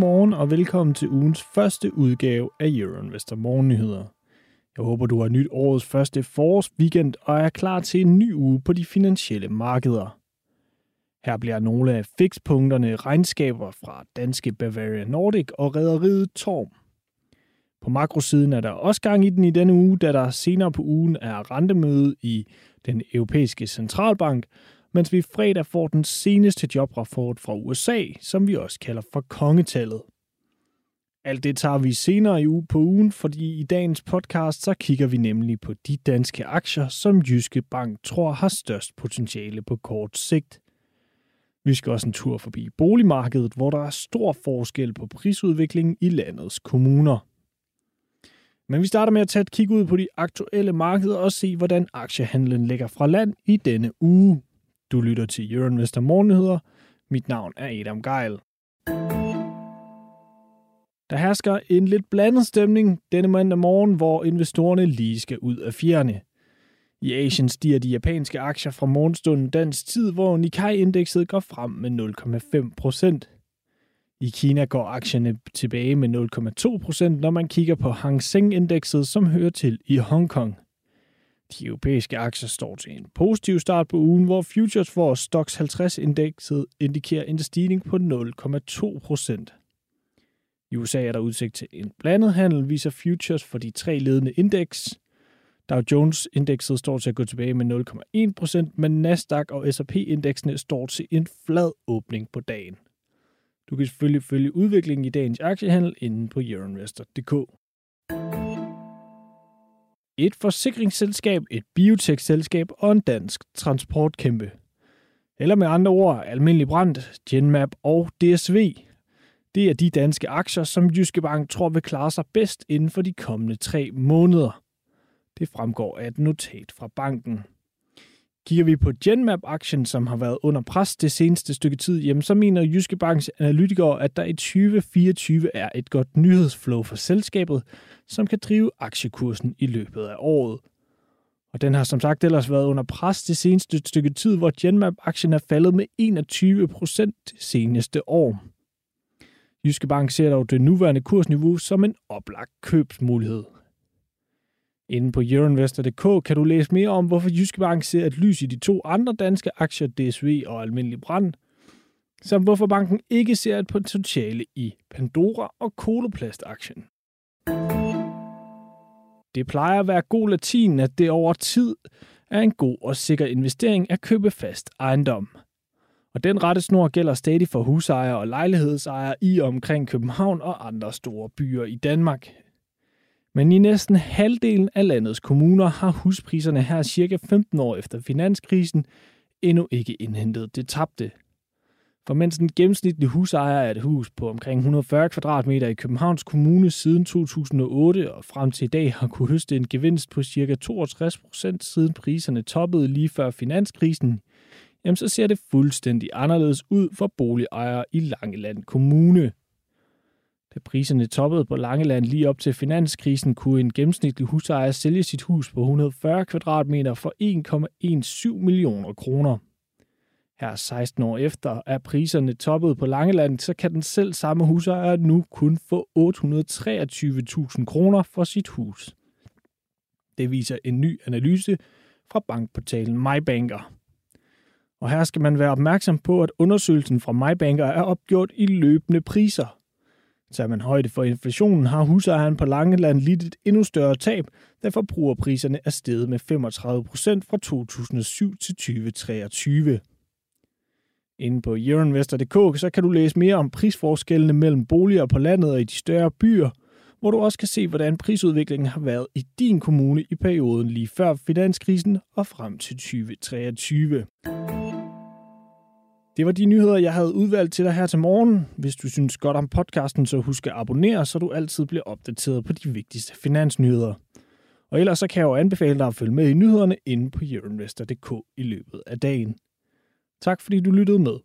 godmorgen og velkommen til ugens første udgave af Euroinvestor Morgennyheder. Jeg håber, du har nyt årets første forårsweekend og er klar til en ny uge på de finansielle markeder. Her bliver nogle af fikspunkterne regnskaber fra danske Bavaria Nordic og rederiet Torm. På makrosiden er der også gang i den i denne uge, da der senere på ugen er rentemøde i den europæiske centralbank, mens vi fredag får den seneste jobrapport fra USA, som vi også kalder for kongetallet. Alt det tager vi senere i uge på ugen, fordi i dagens podcast så kigger vi nemlig på de danske aktier, som Jyske Bank tror har størst potentiale på kort sigt. Vi skal også en tur forbi boligmarkedet, hvor der er stor forskel på prisudviklingen i landets kommuner. Men vi starter med at tage et kig ud på de aktuelle markeder og se, hvordan aktiehandlen ligger fra land i denne uge. Du lytter til Euroinvestor Morgennyheder. Mit navn er Adam Geil. Der hersker en lidt blandet stemning denne mandag morgen, hvor investorerne lige skal ud af fjerne. I Asien stiger de japanske aktier fra morgenstunden dansk tid, hvor Nikkei-indekset går frem med 0,5 procent. I Kina går aktierne tilbage med 0,2 procent, når man kigger på Hang Seng-indekset, som hører til i Hongkong. De europæiske aktier står til en positiv start på ugen, hvor futures for Stoxx 50-indekset indikerer en stigning på 0,2 procent. I USA er der udsigt til en blandet handel, viser futures for de tre ledende indeks. Dow Jones-indekset står til at gå tilbage med 0,1 procent, men Nasdaq og S&P-indeksene står til en flad åbning på dagen. Du kan selvfølgelig følge udviklingen i dagens aktiehandel inde på euroinvestor.dk. Et forsikringsselskab, et biotech-selskab og en dansk transportkæmpe. Eller med andre ord, Almindelig Brand, Genmap og DSV. Det er de danske aktier, som Jyske Bank tror vil klare sig bedst inden for de kommende tre måneder. Det fremgår af et notat fra banken. Kigger vi på Genmap-aktien, som har været under pres det seneste stykke tid, jamen så mener Jyske Banks analytikere, at der i 2024 er et godt nyhedsflow for selskabet, som kan drive aktiekursen i løbet af året. Og den har som sagt ellers været under pres det seneste stykke tid, hvor Genmap-aktien er faldet med 21 procent det seneste år. Jyske Bank ser dog det nuværende kursniveau som en oplagt købsmulighed. Inde på euroinvestor.dk kan du læse mere om, hvorfor Jyske Bank ser et lys i de to andre danske aktier, DSV og Almindelig Brand, samt hvorfor banken ikke ser et potentiale i Pandora og Coloplast-aktien. Det plejer at være god latin, at det over tid er en god og sikker investering at købe fast ejendom. Og den rette snor gælder stadig for husejere og lejlighedsejere i og omkring København og andre store byer i Danmark. Men i næsten halvdelen af landets kommuner har huspriserne her cirka 15 år efter finanskrisen endnu ikke indhentet det tabte. For mens den gennemsnitlige husejer af et hus på omkring 140 kvadratmeter i Københavns Kommune siden 2008 og frem til i dag har kunne høste en gevinst på ca. 62 procent siden priserne toppede lige før finanskrisen, jamen så ser det fuldstændig anderledes ud for boligejere i Langeland Kommune. Da priserne toppede på Langeland lige op til finanskrisen, kunne en gennemsnitlig husejer sælge sit hus på 140 kvadratmeter for 1,17 millioner kroner. Her 16 år efter er priserne toppet på Langeland, så kan den selv samme husejer nu kun få 823.000 kroner for sit hus. Det viser en ny analyse fra bankportalen MyBanker. Og her skal man være opmærksom på, at undersøgelsen fra MyBanker er opgjort i løbende priser. Tager man højde for inflationen, har husejeren på Langeland lidt et endnu større tab, da forbrugerpriserne er steget med 35 procent fra 2007 til 2023. Inde på euroinvestor.dk så kan du læse mere om prisforskellene mellem boliger på landet og i de større byer, hvor du også kan se, hvordan prisudviklingen har været i din kommune i perioden lige før finanskrisen og frem til 2023. Det var de nyheder, jeg havde udvalgt til dig her til morgen. Hvis du synes godt om podcasten, så husk at abonnere, så du altid bliver opdateret på de vigtigste finansnyheder. Og ellers så kan jeg jo anbefale dig at følge med i nyhederne inde på euroinvestor.dk i løbet af dagen. Tak fordi du lyttede med.